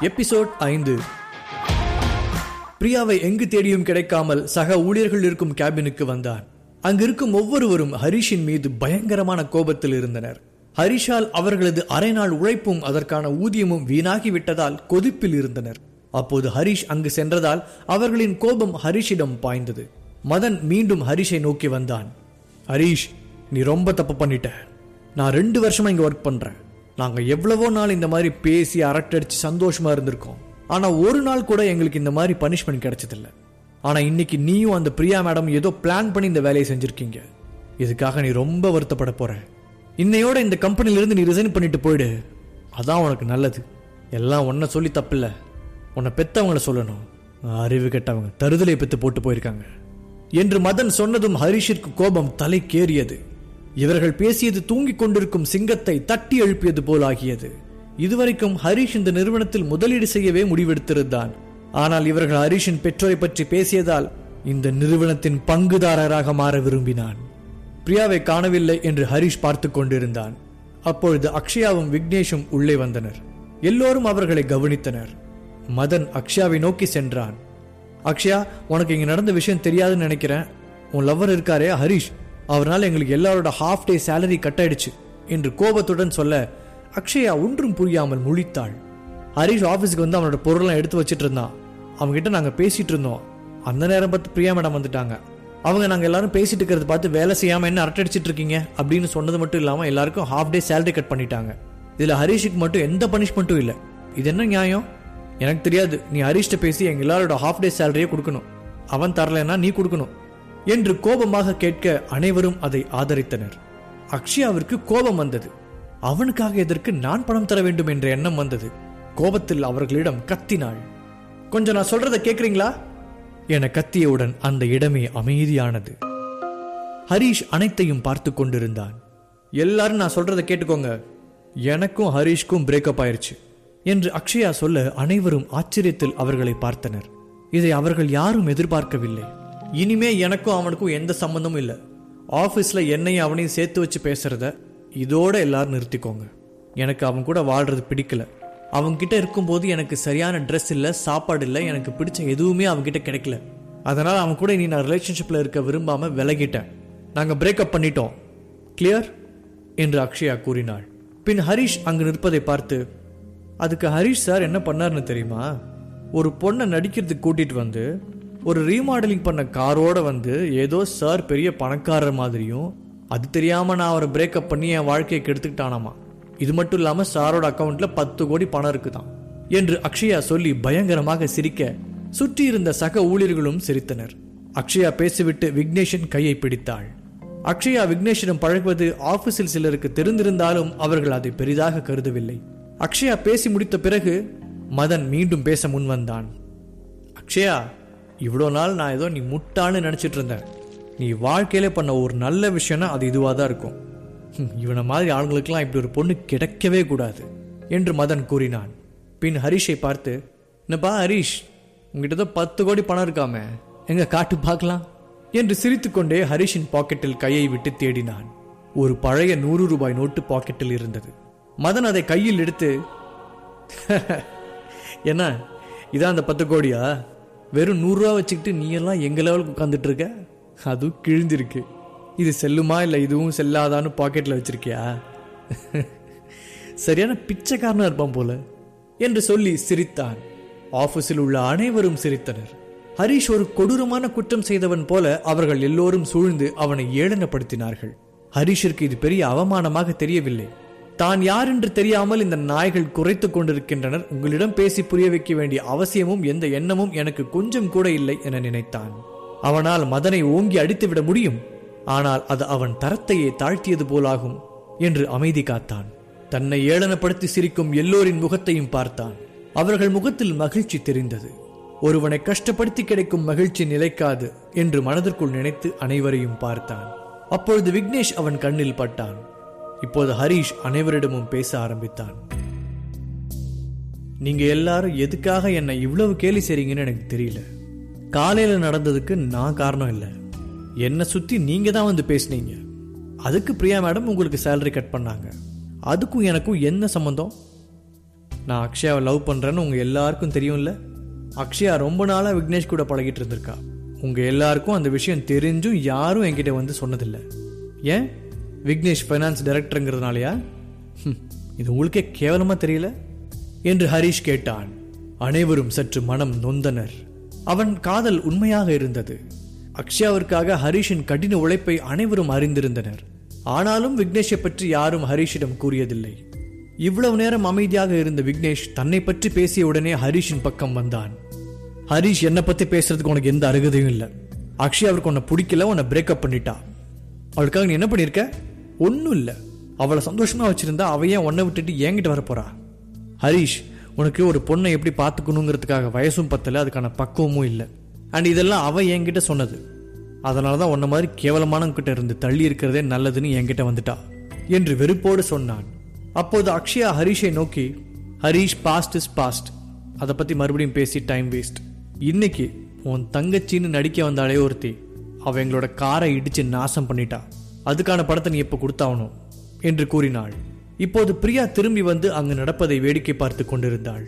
Episode ஐந்து. பிரியாவை எங்கு தேடியும் கிடைக்காமல் சக ஊழியர்கள் இருக்கும் கேபினுக்கு வந்தான். அங்கிருக்கும் ஒவ்வொருவரும் ஹரிஷின் மீது பயங்கரமான கோபத்தில் இருந்தனர். ஹரிஷால் அவர்களது அரை நாள் உழைப்பும் அதற்கான ஊதியமும் வீணாகி விட்டதால் கொதிப்பில் இருந்தனர். அப்போது ஹரிஷ் அங்கு சென்றதால் அவர்களின் கோபம் ஹரிஷிடம் பாய்ந்தது. மதன் மீண்டும் ஹரிஷை நோக்கி வந்தான். ஹரிஷ் நீ ரொம்ப தப்பு பண்ணிட்ட. நான் ரெண்டு வருஷமா இங்க ஒர்க் பண்றேன். நாங்கள் எவ்வளவோ நாள் இந்த மாதிரி பேசி அரட்டடிச்சு சந்தோஷமா இருந்திருக்கோம். ஆனா ஒரு நாள் கூட எங்களுக்கு இந்த மாதிரி பனிஷ்மெண்ட் கிடைச்சதில்ல. ஆனா இன்னைக்கு நீயும் அந்த பிரியா மேடம் ஏதோ பிளான் பண்ணி இந்த வேலையை செஞ்சிருக்கீங்க. இதுக்காக நீ ரொம்ப வருத்தப்பட போற. இன்னையோட இந்த கம்பெனில இருந்து நீ ரிசைன் பண்ணிட்டு போயிடு. அதான் உனக்கு நல்லது. எல்லாம் உன்னை சொல்லி தப்பில்ல. உன்னை பெத்தவங்கள சொல்லணும். அறிவு கெட்டவங்க தருதலை பெத்து போட்டு போயிருக்காங்க. என்று மதன் சொன்னதும் ஹரிஷிற்கு கோபம் தலைக்கேறியது. இவர்கள் பேசியது தூங்கிக் கொண்டிருக்கும் சிங்கத்தை தட்டி எழுப்பியது போலாகியது இதுவரைக்கும் ஹரிஷ் இந்த நிறுவனத்தில் முதலீடு செய்யவே முடிவெடுத்திருந்தான். ஆனால் இவர்கள் ஹரிஷின் பெற்றோரை பற்றி பேசியதால் இந்த நிறுவனத்தின் பங்குதாரராக மாற விரும்பினான். பிரியாவை காணவில்லை என்று ஹரிஷ் பார்த்து கொண்டிருந்தான். அப்பொழுது அக்ஷயாவும் விக்னேஷும் உள்ளே வந்தனர். எல்லோரும் அவர்களை கவனித்தனர். மதன் அக்ஷயாவை நோக்கி சென்றான். அக்ஷயா உனக்கு இங்க நடந்த விஷயம் தெரியாதுன்னு நினைக்கிறேன். உன் லவ்வர் இருக்காரே ஹரிஷ். அவரால் எங்களுக்கு எல்லாரோட ஹாஃப் டே சேலரி கட் ஆயிடுச்சு என்று கோபத்துடன் சொல்ல அக்ஷயா ஒன்றும் புரியாமல் முழித்தாள். ஹரிஷ் ஆஃபீஸுக்கு வந்து அவனோட பொருள்லாம் எடுத்து வச்சிட்டு இருந்தான். அவங்ககிட்ட நாங்கள் பேசிகிட்டு இருந்தோம். அந்த நேரம் பார்த்து பிரியா மேடம் வந்துட்டாங்க. அவங்க நாங்கள் எல்லாரும் பேசிட்டு இருக்கிறத பார்த்து வேலை செய்யாமல் என்ன அரட்டடிச்சிட்டு இருக்கீங்க? அப்படின்னு சொன்னது மட்டும் இல்லாமல் எல்லாருக்கும் ஹாஃப் டே சேலரி கட் பண்ணிட்டாங்க. இதில் ஹரீஷுக்கு மட்டும் எந்த பனிஷ்மெண்ட்டும் இல்லை. இது என்ன நியாயம்? எனக்கு தெரியாது. நீ ஹரிஷ்ட பேசி எங்க எல்லாரோட ஹாஃப் டே சேலரியே கொடுக்கணும். அவன் தரலைன்னா நீ கொடுக்கணும். என்று கோபமாக கேட்க அனைவரும் அதை ஆதரித்தனர். அக்ஷயாவிற்கு கோபம் வந்தது. அவனுக்காக எதற்கு நான் பணம் தர வேண்டும் என்ற எண்ணம் வந்தது. கோபத்தில் அவர்களிடம் கத்தினாள். கொஞ்சம் நான் சொல்றதை கேக்குறீங்களா? என கத்தியவுடன் அந்த இடமே அமைதியானது. ஹரீஷ் அனைத்தையும் பார்த்து கொண்டிருந்தான். எல்லாரும் நான் சொல்றதை கேட்டுக்கோங்க. எனக்கும் ஹரீஷ்க்கும் பிரேக்கப் ஆயிருச்சு என்று அக்ஷயா சொல்ல அனைவரும் ஆச்சரியத்தில் அவர்களை பார்த்தனர். இதை அவர்கள் யாரும் எதிர்பார்க்கவில்லை. இனிமே எனக்கும் அவனுக்கும் எந்த சம்பந்தமும் இல்லை. ஆஃபீஸில் என்னையும் அவனையும் சேர்த்து வச்சு பேசுறத இதோட எல்லாரும் நிறுத்திக்கோங்க. எனக்கு அவன் கூட வாழ்றது பிடிக்கல. அவன்கிட்ட இருக்கும்போது எனக்கு சரியான ட்ரெஸ் இல்லை சாப்பாடு இல்லை எனக்கு பிடிச்ச எதுவுமே அவன்கிட்ட கிடைக்கல. அதனால் அவன் கூட இனி நான் ரிலேஷன்ஷிப்பில் இருக்க விரும்பாம விலகிட்டேன். நாங்கள் பிரேக்கப் பண்ணிட்டோம். கிளியர் என்று அக்ஷயா கூறினாள். பின் ஹரிஷ் அங்கு நிற்பதை பார்த்து அதுக்கு ஹரிஷ் சார் என்ன பண்ணாருன்னு தெரியுமா? ஒரு பொண்ணை நடிக்கிறதுக்கு கூட்டிட்டு வந்து ஒரு ரீமாடலிங் பண்ண காரோட வந்து ஏதோ சார் பெரிய பணக்காரர் மாதிரியும் அது தெரியாம நான் அவரை பிரேக்கப் பண்ணி என் வாழ்க்கையை கெடுத்துக்கிட்டானாமா? இது மட்டும் இல்லாம சாரோட அக்கவுண்ட்ல பத்து கோடி பணம் இருக்குதான் என்று அக்ஷயா சொல்லி பயங்கரமாக சிரிக்க சுற்றி இருந்த சக ஊழியர்களும் சிரித்தனர். அக்ஷயா பேசிவிட்டு விக்னேஷன் கையை பிடித்தாள். அக்ஷயா விக்னேஷிடம் பழகுவது ஆபீஸில் சிலருக்கு தெரிந்திருந்தாலும் அவர்கள் அதை பெரிதாக கருதவில்லை. அக்ஷயா பேசி முடித்த பிறகு மதன் மீண்டும் பேச முன் வந்தான் அக்ஷயா இவ்வளோ நாள் நான் ஏதோ நீ முட்டான்னு நினச்சிட்டு இருந்தேன். நீ வாழ்க்கையில பண்ண ஒரு நல்ல விஷயம்னா அது இதுவாக தான் இருக்கும். இவனை மாதிரி ஆளுங்களுக்கெல்லாம் இப்படி ஒரு பொண்ணு கிடைக்கவே கூடாது என்று மதன் கூறினான். பின் ஹரிஷை பார்த்து என்னப்பா ஹரிஷ் உங்ககிட்ட தான் பத்து கோடி பணம் இருக்காமே எங்க காட்டு பார்க்கலாம்? என்று சிரித்துக்கொண்டே ஹரிஷின் பாக்கெட்டில் கையை விட்டு தேடினான். ஒரு பழைய நூறு ரூபாய் நோட்டு பாக்கெட்டில் இருந்தது. மதன் அதை கையில் எடுத்து என்ன? இதான் அந்த பத்து கோடியா? வெறும் நூறுரூவா வச்சுக்கிட்டு நீ எல்லாம் எங்க லெவலுக்கு உட்காந்துட்டு இருக்க அதுவும் கிழிஞ்சிருக்கு. இது செல்லுமா இல்லை இதுவும் செல்லாதான்னு பாக்கெட்டில் வச்சிருக்கியா? சரியான பிச்சைக்காரனா இருப்பான் போல. என்று சொல்லி சிரித்தான். ஆபீஸில் உள்ள அனைவரும் சிரித்தனர். ஹரிஷ் ஒரு கொடூரமான குற்றம் செய்தவன் போல அவர்கள் எல்லோரும் சூழ்ந்து அவனை ஏளனப்படுத்தினார்கள். ஹரிஷிற்கு இது பெரிய அவமானமாக தெரியவில்லை. தான் யார் என்று தெரியாமல் இந்த நாய்கள் குறைத்துக் கொண்டிருக்கின்றனர். உங்களிடம் பேசி புரிய வைக்க வேண்டிய அவசியமும் எந்த எண்ணமும் எனக்கு கொஞ்சம் கூட இல்லை என நினைத்தான். அவனால் மதனை ஓங்கி அடித்துவிட முடியும். ஆனால் அது அவன் தரத்தையே தாழ்த்தியது போலாகும் என்று அமைதி காத்தான். தன்னை ஏளனப்படுத்தி சிரிக்கும் எல்லோரின் முகத்தையும் பார்த்தான். அவர்கள் முகத்தில் மகிழ்ச்சி தெரிந்தது. ஒருவனை கஷ்டப்படுத்தி கிடைக்கும் மகிழ்ச்சி நிலைக்காது என்று மனதிற்குள் நினைத்து அனைவரையும் பார்த்தான். அப்பொழுது விக்னேஷ் அவன் கண்ணில் பட்டான். இப்போது ஹரீஷ் அனைவரிடமும் பேச ஆரம்பித்தான். நீங்க எல்லாரும் எதுக்காக என்னை இவ்வளவு கேலி செய்றீங்கன்னு எனக்கு தெரியல. காலையில நடந்ததுக்கு நான் காரணம் இல்லை. என்னை சுத்தி நீங்க தான் வந்து பேசுனீங்க. அதுக்கு பிரியா மேடம் உங்களுக்கு சேலரி கட் பண்ணாங்க. அதுக்கும் எனக்கும் என்ன சம்பந்தம்? நான் அக்ஷயாவை லவ் பண்ணுறேன்னு உங்கள் எல்லாருக்கும் தெரியும்ல? அக்ஷயா ரொம்ப நாளாக விக்னேஷ் கூட பழகிட்டு இருந்திருக்கா. உங்கள் எல்லாருக்கும் அந்த விஷயம் தெரிஞ்சும் யாரும் என்கிட்ட வந்து சொன்னதில்லை. ஏன்? விக்னேஷ் ஃபைனான்ஸ் டைரக்டருங்கிறதுனாலயா இது உங்களுக்கே கேவலமாக தெரியல? என்று ஹரிஷ் கேட்டான். அனைவரும் சற்று மனம் நொந்தனர். அவன் காதல் உண்மையாக இருந்தது. அக்ஷயாவிற்காக ஹரிஷின் கடின உழைப்பை அனைவரும் அறிந்திருந்தனர். ஆனாலும் விக்னேஷை பற்றி யாரும் ஹரீஷிடம் கூறியதில்லை. இவ்வளவு நேரம் அமைதியாக இருந்த விக்னேஷ் தன்னை பற்றி பேசிய உடனே ஹரீஷின் பக்கம் வந்தான். ஹரிஷ் என்னை பத்தி பேசுறதுக்கு உனக்கு எந்த அருகதையும் இல்லை. அக்ஷயா அவருக்கு உன்னை பிடிக்கல உன்னை பிரேக்கப் பண்ணிட்டா அவளுக்காக நீ என்ன பண்ணியிருக்க? ஒன்றும் இல்லை. அவளை சந்தோஷமாக வச்சுருந்தா அவ ஏன் ஒன்றை விட்டுட்டு என்கிட்ட வரப்போறா ஹரிஷ் உனக்கு ஒரு பொண்ணை எப்படி பார்த்துக்கணுங்கிறதுக்காக வயசும் பத்தலை அதுக்கான பக்குவமும் இல்லை. அண்ட் இதெல்லாம் அவ என்கிட்ட சொன்னது. அதனால தான் உன்ன மாதிரி கேவலமானவங்கிட்ட இருந்து தள்ளி இருக்கிறதே நல்லதுன்னு என்கிட்ட வந்துட்டா என்று வெறுப்போடு சொன்னான். அப்போது அக்ஷயா ஹரிஷை நோக்கி ஹரிஷ் பாஸ்ட் இஸ் பாஸ்ட் அதை பற்றி மறுபடியும் பேசி டைம் வேஸ்ட் இன்னைக்கு உன் தங்கச்சின்னு நடிக்க வந்தாலே ஒருத்தி அவ எங்களோட காரை இடிச்சு நாசம் பண்ணிட்டா. அதுக்கான படத்தை நீ எப்போ கொடுத்தாவணும்? என்று கூறினாள். இப்போது பிரியா திரும்பி வந்து அங்கு நடப்பதை வேடிக்கை பார்த்து கொண்டிருந்தாள்.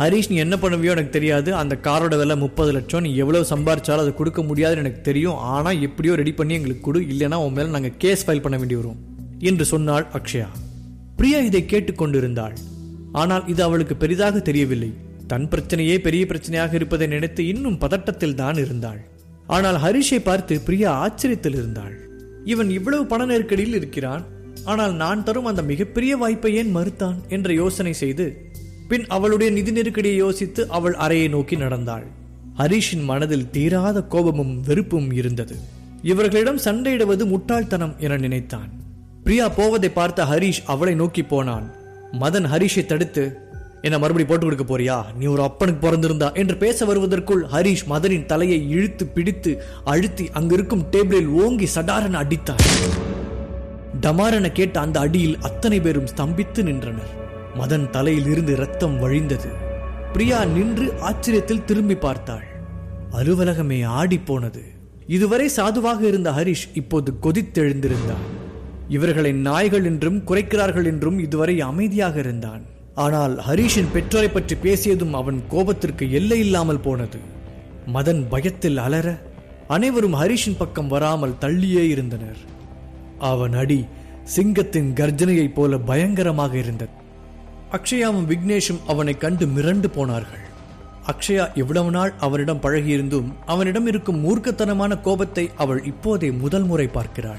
ஹரிஷ் நீ என்ன பண்ணுவியோ எனக்கு தெரியாது. அந்த காரோட விலை முப்பது லட்சம். நீ எவ்வளவு சம்பாரிச்சாலும் அதை கொடுக்க முடியாதுன்னு எனக்கு தெரியும். ஆனால் எப்படியோ ரெடி பண்ணி எங்களுக்கு கொடு. இல்லைன்னா உன் மேல நாங்கள் கேஸ் ஃபைல் பண்ண வேண்டி வரும் என்று சொன்னாள் அக்ஷயா. பிரியா இதை கேட்டுக்கொண்டிருந்தாள் ஆனால் இது அவளுக்கு பெரிதாக தெரியவில்லை. தன் பிரச்சனையே பெரிய பிரச்சனையாக இருப்பதை நினைத்து இன்னும் பதட்டத்தில் தான் இருந்தாள். ஆனால் ஹரிஷை பார்த்து பிரியா ஆச்சரியத்தில் இருந்தாள். இவன் இவ்வளவு பண நெருக்கடியில் இருக்கிறான். ஆனால் நான் தரும் அந்த மிகப்பெரிய வாய்ப்பை ஏன் மறுத்தான்? என்ற யோசனை செய்து பின் அவளுடைய நிதி நெருக்கடியை யோசித்து அவள் அறையை நோக்கி நடந்தாள். ஹரிஷின் மனதில் தீராத கோபமும் வெறுப்பும் இருந்தது. இவர்களிடம் சண்டையிடுவது முட்டாள்தனம் என நினைத்தான். பிரியா போவதை பார்த்த ஹரிஷ் அவளை நோக்கி போனான். மதன் ஹரிஷை தடுத்து என்ன மறுபடி போட்டு கொடுக்க போறியா? நீ ஒரு அப்பனுக்கு பிறந்திருந்தா என்று பேச வருவதற்குள் ஹரிஷ் மதனின் தலையை இழுத்து பிடித்து அழுத்தி அங்கிருக்கும் டேபிளில் ஓங்கி சடாரன் அடித்தான் டமாரென கேட்ட அந்த அடியில் அத்தனை பேரும் ஸ்தம்பித்து நின்றனர். மதன் தலையில் இருந்து ரத்தம் வழிந்தது. பிரியா நின்று ஆச்சரியத்தில் திரும்பி பார்த்தாள். அலுவலகமே ஆடிப் போனது இதுவரை சாதுவாக இருந்த ஹரிஷ் இப்போது கொதித்தெழுந்திருந்தான். இவர்களை நாய்கள் என்றும் குறைக்கிறார்கள் என்றும் இதுவரை அமைதியாக இருந்தான். ஆனால் ஹரிஷின் பெற்றோரை பற்றி பேசியதும் அவன் கோபத்திற்கு எல்லை இல்லாமல் போனது. மதன் பயத்தில் அலற அனைவரும் ஹரிஷின் பக்கம் வராமல் தள்ளியே இருந்தனர். அவன் அடி சிங்கத்தின் கர்ஜனையைப் போல பயங்கரமாக இருந்தது. அக்ஷயாவும் விக்னேஷும் அவனை கண்டு மிரண்டு போனார்கள். அக்ஷயா இவ்வளவு நாள் அவனிடம் பழகியிருந்தும் அவனிடம் இருக்கும் மூர்க்கத்தனமான கோபத்தை அவள் இப்போதே முதல் முறை பார்க்கிறாள்.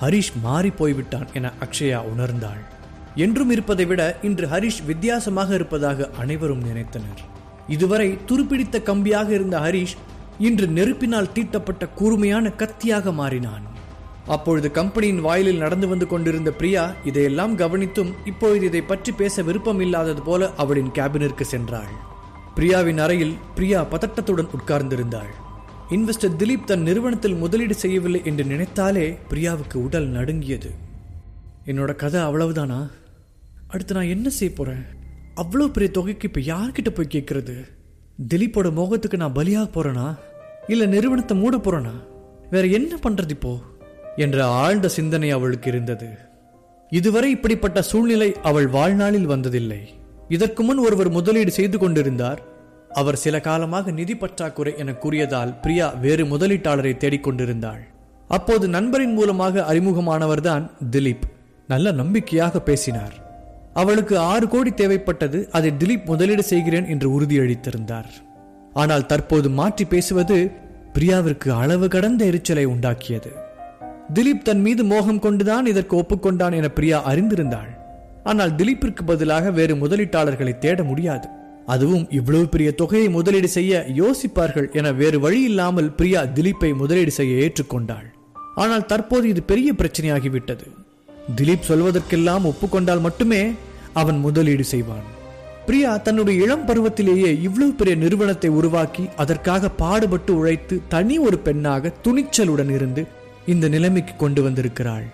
ஹரிஷ் மாறி போய்விட்டான் என அக்ஷயா உணர்ந்தாள். என்றும் இருப்பதை விட இன்று ஹரிஷ் வித்தியாசமாக இருப்பதாக அனைவரும் நினைத்தனர். இதுவரை துருப்பிடித்த கம்பியாக இருந்த ஹரிஷ் இன்று நெருப்பினால் தீட்டப்பட்ட கூர்மையான கத்தியாக மாறினான். அப்பொழுது கம்பெனியின் வாயிலில் நடந்து வந்து கொண்டிருந்த பிரியா இதையெல்லாம் கவனித்தும் இப்பொழுது இதை பற்றி பேச விருப்பம் இல்லாதது போல அவளின் கேபினிற்கு சென்றாள். பிரியாவின் அறையில் பிரியா பதட்டத்துடன் உட்கார்ந்திருந்தாள். இன்வெஸ்டர் திலீப் தன் நிறுவனத்தில் முதலீடு செய்யவில்லை என்று நினைத்தாலே பிரியாவுக்கு உடல் நடுங்கியது. என்னோட கதை அவ்வளவுதானா? அடுத்து நான் என்ன செய்ய போகிறேன் அவ்வளோ பெரிய தொகைக்கு இப்போ யார்கிட்ட போய் கேட்குறது திலீப்போட மோகத்துக்கு நான் பலியாக போறேனா? இல்லை நிறுவனத்தை மூட போறேனா? வேற என்ன பண்றது இப்போ? என்ற ஆழ்ந்த சிந்தனை அவளுக்கு இருந்தது. இதுவரை இப்படிப்பட்ட சூழ்நிலை அவள் வாழ்நாளில் வந்ததில்லை. இதற்கு முன் ஒருவர் முதலீடு செய்து கொண்டிருந்தார். அவர் சில காலமாக நிதி பற்றாக்குறை என கூறியதால் பிரியா வேறு முதலீட்டாளரை தேடிக்கொண்டிருந்தாள் அப்போது நண்பரின் மூலமாக அறிமுகமானவர்தான் திலீப். நல்ல நம்பிக்கையாக பேசினார். அவளுக்கு ஆறு கோடி தேவைப்பட்டது அதை திலீப் முதலீடு செய்கிறேன் என்று உறுதியளித்திருந்தார். ஆனால் தற்போது மாற்றி பேசுவது பிரியாவிற்கு அளவு கடந்த எரிச்சலை உண்டாக்கியது. திலீப் தன் மீது மோகம் கொண்டுதான் இதற்கு ஒப்புக்கொண்டான் என பிரியா அறிந்திருந்தாள். ஆனால் திலீப்பிற்கு பதிலாக வேறு முதலீட்டாளர்களை தேட முடியாது. அதுவும் இவ்வளவு பெரிய தொகையை முதலீடு செய்ய யோசிப்பார்கள் என வேறு வழி இல்லாமல் பிரியா திலீப்பை முதலீடு செய்ய ஏற்றுக்கொண்டாள். ஆனால் தற்போது இது பெரிய பிரச்சனையாகிவிட்டது. திலீப் சொல்வதற்கெல்லாம் ஒப்புக்கொண்டால் மட்டுமே அவன் முதலீடு செய்வான். பிரியா தன்னுடைய இளம் பருவத்திலேயே இவ்வளவு பெரிய நிறுவனத்தை உருவாக்கி அதற்காக பாடுபட்டு உழைத்து தனி ஒரு பெண்ணாக துணிச்சலுடன் இருந்து இந்த நிலைமைக்கு கொண்டு வந்திருக்கிறாள்.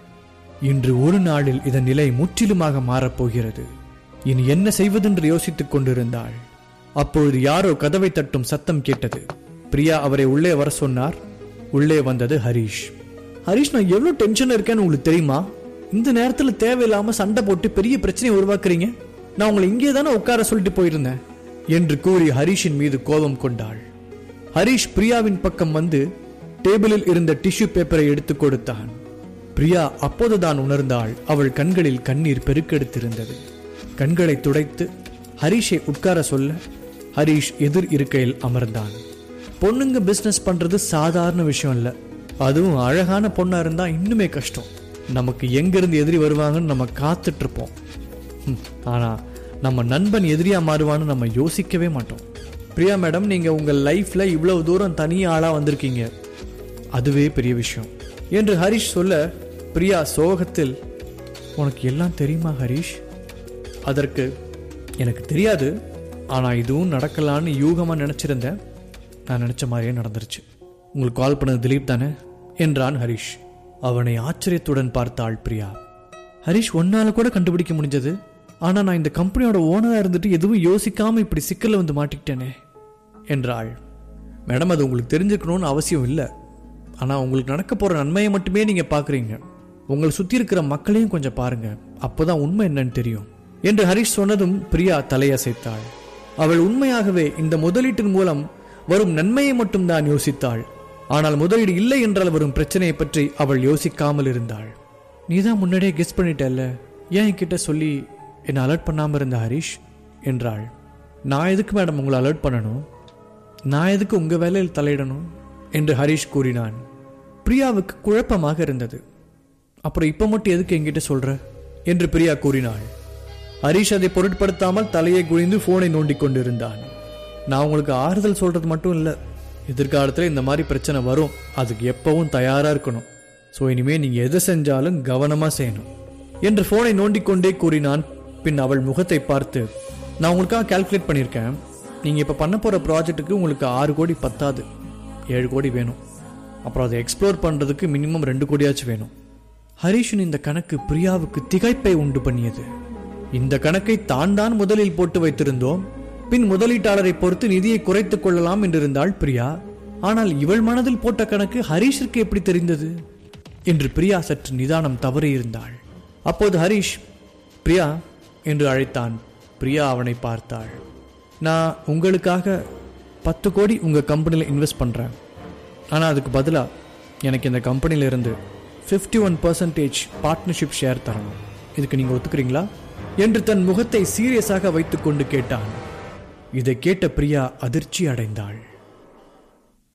இன்று ஒரு நாளில் இதன் நிலை முற்றிலுமாக மாறப்போகிறது. இனி என்ன செய்வதென்று யோசித்துக் கொண்டிருந்தாள். அப்பொழுது யாரோ கதவை தட்டும் சத்தம் கேட்டது. பிரியா அவரை உள்ளே வர சொன்னார். உள்ளே வந்தது ஹரிஷ். ஹரிஷ் நான் எவ்வளவு டென்ஷன் இருக்கேன்னு உங்களுக்கு தெரியுமா? இந்த நேரத்துல தேவையில்லாம சண்டை போட்டு பெரிய பிரச்சனையை உருவாக்குறீங்க? நான் உங்களை இங்கே தானே உட்கார சொல்லிட்டு போயிருந்தேன். என்று கூறி ஹரிஷின் மீது கோபம் கொண்டாள். ஹரிஷ் பிரியாவின் பக்கம் வந்து டேபிளில் இருந்த டிஷ்யூ பேப்பரை எடுத்து கொடுத்தான். பிரியா அப்போதுதான் உணர்ந்தாள் அவள் கண்களில் கண்ணீர் பெருக்கெடுத்திருந்தது. கண்களை துடைத்து ஹரிஷை உட்கார சொல்ல ஹரிஷ் எதிர் இருக்கையில் அமர்ந்தான். பொண்ணுங்க பிசினஸ் பண்றது சாதாரண விஷயம் இல்ல அதுவும் அழகான பொண்ணா இருந்தா இன்னுமே கஷ்டம். நமக்கு எங்கேருந்து எதிரி வருவாங்கன்னு நம்ம காத்துட்டு இருப்போம் ஆனால் நம்ம நண்பன் எதிரியாக மாறுவான்னு நம்ம யோசிக்கவே மாட்டோம். பிரியா மேடம் நீங்கள் உங்கள் லைஃப்பில் இவ்வளவு தூரம் தனி ஆளாக வந்திருக்கீங்க. அதுவே பெரிய விஷயம். என்று ஹரிஷ் சொல்ல பிரியா சோகத்தில் உனக்கு எல்லாம் தெரியுமா ஹரிஷ்? அதற்கு எனக்கு தெரியாது. ஆனால் இதுவும் நடக்கலான்னு யூகமாக நினச்சிருந்தேன். நான் நினச்ச மாதிரியே நடந்துருச்சு. உங்களுக்கு கால் பண்ணது திலீப் தானே? என்றான் ஹரிஷ். அவனை ஆச்சரியத்துடன் பார்த்தாள் பிரியா. ஹரிஷ் ஒன்னால கூட கண்டுபிடிக்க முடிஞ்சது. ஆனா நான் இந்த கம்பெனியோட ஓனரா இருந்துட்டு எதுவும் யோசிக்காம இப்படி சிக்கல்ல வந்து மாட்டிக்கிட்டேனே என்றாள். மேடம் அது உங்களுக்கு தெரிஞ்சுக்கணும்னு அவசியம் இல்லை. ஆனால் உங்களுக்கு நடக்க போகிற நன்மையை மட்டுமே நீங்கள் பார்க்குறீங்க உங்களை சுற்றி இருக்கிற மக்களையும் கொஞ்சம் பாருங்க. அப்போதான் உண்மை என்னன்னு தெரியும் என்று ஹரிஷ் சொன்னதும் பிரியா தலையசைத்தாள். அவள் உண்மையாகவே இந்த முதலீட்டின் மூலம் வரும் நன்மையை மட்டும்தான் யோசித்தாள். ஆனால் முதலீடு இல்லை என்றால் வரும் பிரச்சனையை பற்றி அவள் யோசிக்காமல் இருந்தாள். நீதான் முன்னாடியே கெஸ் பண்ணிட்டல்ல. ஏன் என்கிட்ட சொல்லி என்னை அலர்ட் பண்ணாமல் இருந்த ஹரிஷ்? என்றாள். நான் எதுக்கு மேடம் உங்களை அலர்ட் பண்ணணும்? நான் எதுக்கு உங்க வேலையில் தலையிடணும்? என்று ஹரிஷ் கூறினான். பிரியாவுக்கு குழப்பமாக இருந்தது. அப்புறம் இப்ப மட்டும் எதுக்கு என்கிட்ட சொல்ற? என்று பிரியா கூறினாள். ஹரிஷ் அதை பொருட்படுத்தாமல் தலையை குனிந்து போனை நோண்டிக் கொண்டிருந்தான். நான் உங்களுக்கு ஆறுதல் சொல்றது மட்டும் இல்ல. எதிர்காலத்தில் இந்த மாதிரி பிரச்சனை வரும். அதுக்கு எப்பவும் தயாராக இருக்கணும். ஸோ இனிமேல் நீங்கள் எதை செஞ்சாலும் கவனமாக செய்யணும். என்று ஃபோனை நோண்டிக் கொண்டே கூறினான். பின் அவள் முகத்தை பார்த்து நான் உங்களுக்காக கால்குலேட் பண்ணியிருக்கேன். நீங்கள் இப்போ பண்ண போகிற ப்ராஜெக்ட்டுக்கு உங்களுக்கு ஆறு கோடி பத்தாது. ஏழு கோடி வேணும். அப்புறம் அதை எக்ஸ்ப்ளோர் பண்ணுறதுக்கு மினிமம் ரெண்டு கோடியாச்சும் வேணும். ஹரீஷின் இந்த கணக்கு பிரியாவுக்கு திகைப்பை உண்டு பண்ணியது. இந்த கணக்கை தான் தான் முதலில் போட்டு வைத்திருந்தோம். பின் முதலீட்டாளரை பொறுத்து நிதியை குறைத்துக் கொள்ளலாம் என்றிருந்தாள் பிரியா. ஆனால் இவள் மனதில் போட்ட கணக்கு ஹரிஷிற்கு எப்படி தெரிந்தது? என்று பிரியா சற்று நிதானம் தவறியிருந்தாள் அப்போது ஹரிஷ் பிரியா என்று அழைத்தான். பிரியா அவனை பார்த்தாள். நான் உங்களுக்காக பத்து கோடி உங்கள் கம்பெனியில் இன்வெஸ்ட் பண்ணுறேன் ஆனால் அதுக்கு பதிலாக எனக்கு இந்த கம்பெனியிலிருந்து fifty one percentage partnership share தரணும். இதுக்கு நீங்கள் ஒத்துக்கிறீங்களா? என்று தன் முகத்தை சீரியஸாக வைத்துக்கொண்டு கேட்டான். இதை கேட்ட பிரியா அதிர்ச்சி அடைந்தாள்.